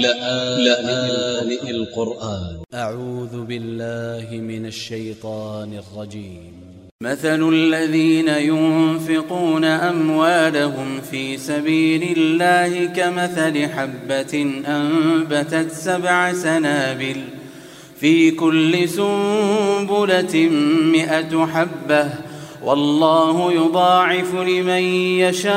لآن القرآن. أ ع و ذ ب ا ل ل ه من ا ل ش ي ط ا ن ا ل ج ي م مثل الذين ينفقون أموالهم في سبيل الله كمثل حبة أنبتت سبع سنابل في كل سنبلة مئة حبة. والله يضاعف لمن يشاء.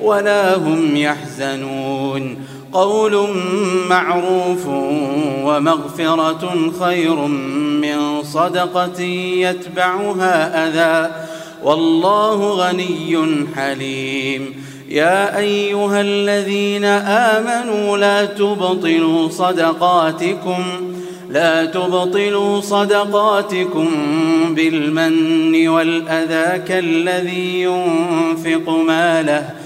ولا هم يحزنون. قول معروف ومغفرة خير من صدقة يتبعها أذى. والله غني حليم. يا أيها الذين آمنوا لا تبطلوا صدقاتكم لا تبطلوا صدقاتكم بالمن والأذى كالذي ينفق ماله.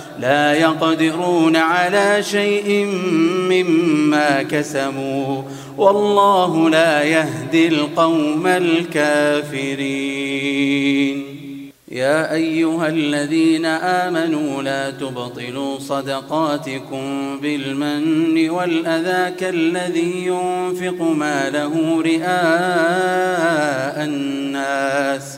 لا يقدرون على شيء مما كسبوا والله لا يهدي القوم الكافرين. يا أيها الذين آمنوا لا تبطلوا صدقاتكم بالمن والأذى كالذي ينفق ماله رئاء الناس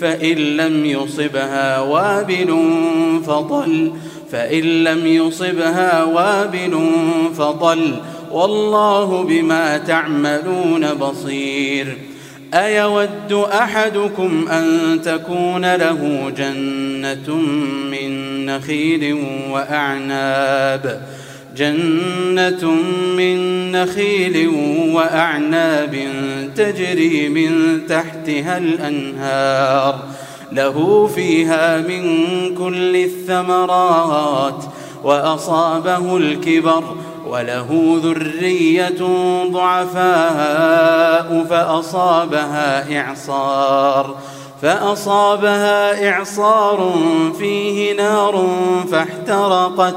فإن لم يصبها وابل فضل. فإن لم يصبها وابل فضل. والله بما تعملون بصير. أيود أحدكم أن تكون له جنة من نخيل وأعناب ۖ؟ جنة من نخيل وأعناب تجري من تحتها الأنهار. له فيها من كل الثمرات وأصابه الكبر وله ذرية ضعفاء فأصابها إعصار. فأصابها إعصار فيه نار فاحترقت